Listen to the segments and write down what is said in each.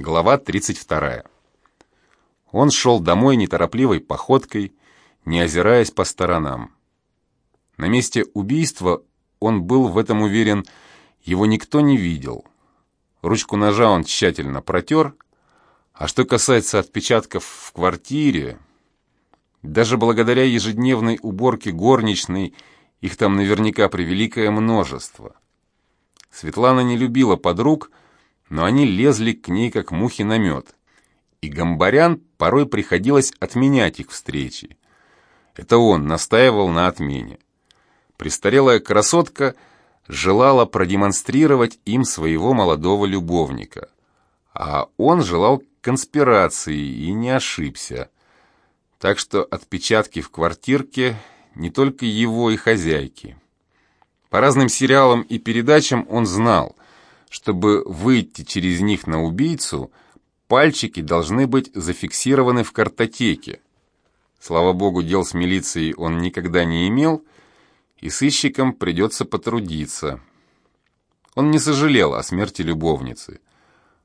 Глава 32. Он шел домой неторопливой походкой, не озираясь по сторонам. На месте убийства он был в этом уверен, его никто не видел. Ручку ножа он тщательно протер, а что касается отпечатков в квартире, даже благодаря ежедневной уборке горничной их там наверняка превеликое множество. Светлана не любила подруг, но они лезли к ней, как мухи на мед. И Гамбарян порой приходилось отменять их встречи. Это он настаивал на отмене. Престарелая красотка желала продемонстрировать им своего молодого любовника. А он желал конспирации и не ошибся. Так что отпечатки в квартирке не только его и хозяйки. По разным сериалам и передачам он знал, чтобы выйти через них на убийцу, пальчики должны быть зафиксированы в картотеке. Слава богу, дел с милицией он никогда не имел, и сыщикам придется потрудиться. Он не сожалел о смерти любовницы.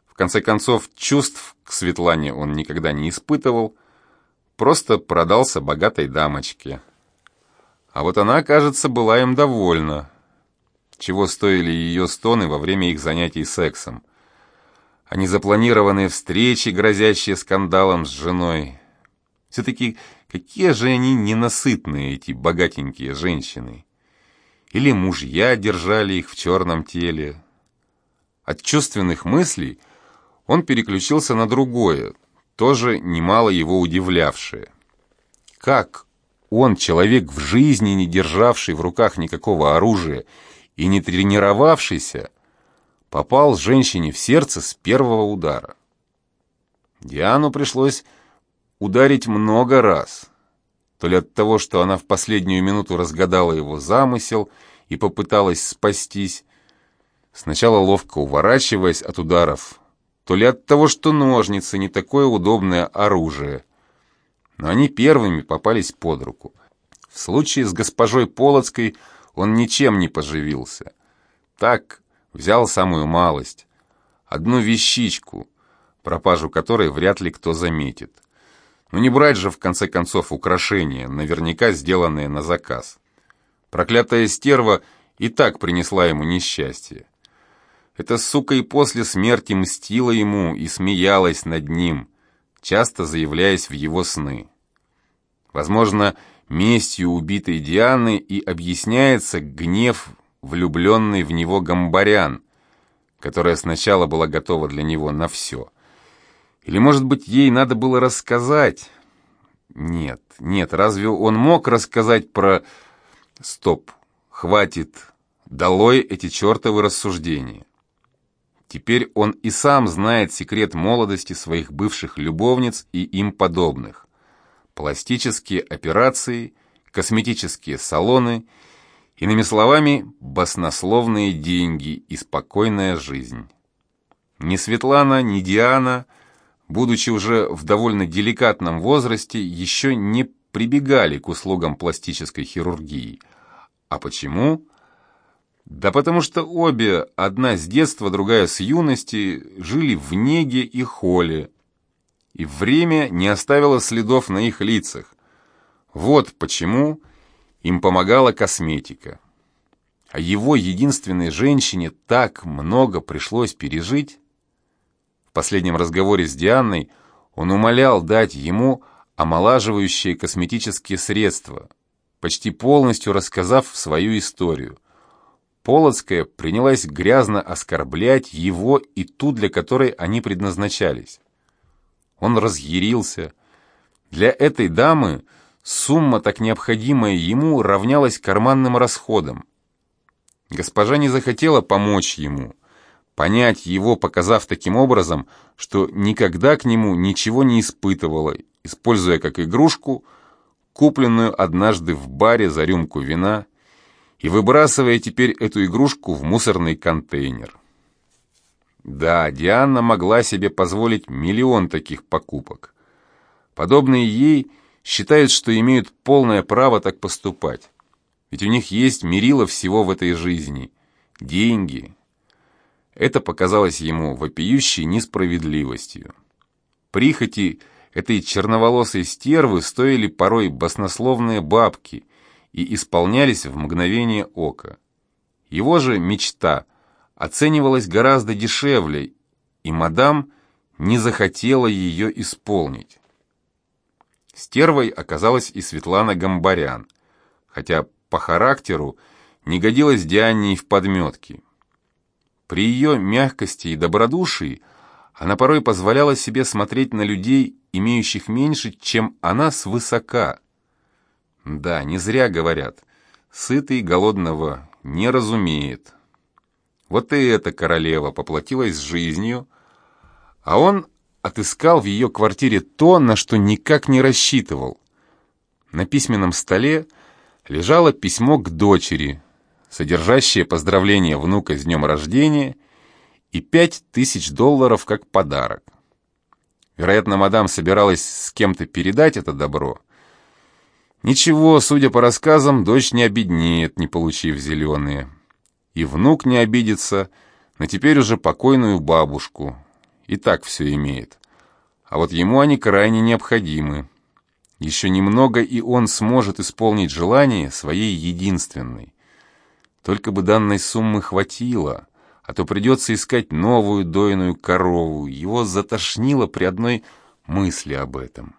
В конце концов, чувств к Светлане он никогда не испытывал, просто продался богатой дамочке. А вот она, кажется, была им довольна чего стоили ее стоны во время их занятий сексом. А незапланированные встречи, грозящие скандалом с женой. Все-таки какие же они ненасытные, эти богатенькие женщины. Или мужья держали их в черном теле. От чувственных мыслей он переключился на другое, тоже немало его удивлявшее. Как он, человек в жизни не державший в руках никакого оружия и не тренировавшийся, попал женщине в сердце с первого удара. Диану пришлось ударить много раз, то ли от того, что она в последнюю минуту разгадала его замысел и попыталась спастись, сначала ловко уворачиваясь от ударов, то ли от того, что ножницы не такое удобное оружие. Но они первыми попались под руку. В случае с госпожой Полоцкой – он ничем не поживился. Так взял самую малость, одну вещичку, пропажу которой вряд ли кто заметит. Но не брать же, в конце концов, украшения, наверняка сделанные на заказ. Проклятая стерва и так принесла ему несчастье. Эта сука и после смерти мстила ему и смеялась над ним, часто заявляясь в его сны. Возможно, местью убитой Дианы и объясняется гнев влюбленный в него Гамбарян, которая сначала была готова для него на все. Или, может быть, ей надо было рассказать? Нет, нет, разве он мог рассказать про... Стоп, хватит, долой эти чертовы рассуждения. Теперь он и сам знает секрет молодости своих бывших любовниц и им подобных пластические операции, косметические салоны, иными словами, баснословные деньги и спокойная жизнь. Ни Светлана, ни Диана, будучи уже в довольно деликатном возрасте, еще не прибегали к услугам пластической хирургии. А почему? Да потому что обе, одна с детства, другая с юности, жили в неге и холе, и время не оставило следов на их лицах. Вот почему им помогала косметика. А его единственной женщине так много пришлось пережить. В последнем разговоре с Дианой он умолял дать ему омолаживающие косметические средства, почти полностью рассказав свою историю. Полоцкая принялась грязно оскорблять его и ту, для которой они предназначались. Он разъярился. Для этой дамы сумма, так необходимая ему, равнялась карманным расходам. Госпожа не захотела помочь ему, понять его, показав таким образом, что никогда к нему ничего не испытывала, используя как игрушку, купленную однажды в баре за рюмку вина, и выбрасывая теперь эту игрушку в мусорный контейнер. Да, Диана могла себе позволить миллион таких покупок. Подобные ей считают, что имеют полное право так поступать. Ведь у них есть мерило всего в этой жизни – деньги. Это показалось ему вопиющей несправедливостью. Прихоти этой черноволосой стервы стоили порой баснословные бабки и исполнялись в мгновение ока. Его же мечта оценивалась гораздо дешевле, и мадам не захотела ее исполнить. Стервой оказалась и Светлана Гамбарян, хотя по характеру не годилась Диане и в подметке. При ее мягкости и добродушии она порой позволяла себе смотреть на людей, имеющих меньше, чем она свысока. Да, не зря говорят, сытый голодного не разумеет. Вот и эта королева поплатилась жизнью, а он отыскал в ее квартире то, на что никак не рассчитывал. На письменном столе лежало письмо к дочери, содержащее поздравление внука с днем рождения и пять тысяч долларов как подарок. Вероятно, мадам собиралась с кем-то передать это добро. Ничего, судя по рассказам, дочь не обеднеет, не получив зеленые. И внук не обидится на теперь уже покойную бабушку, и так все имеет. А вот ему они крайне необходимы. Еще немного, и он сможет исполнить желание своей единственной. Только бы данной суммы хватило, а то придется искать новую дойную корову. Его затошнило при одной мысли об этом.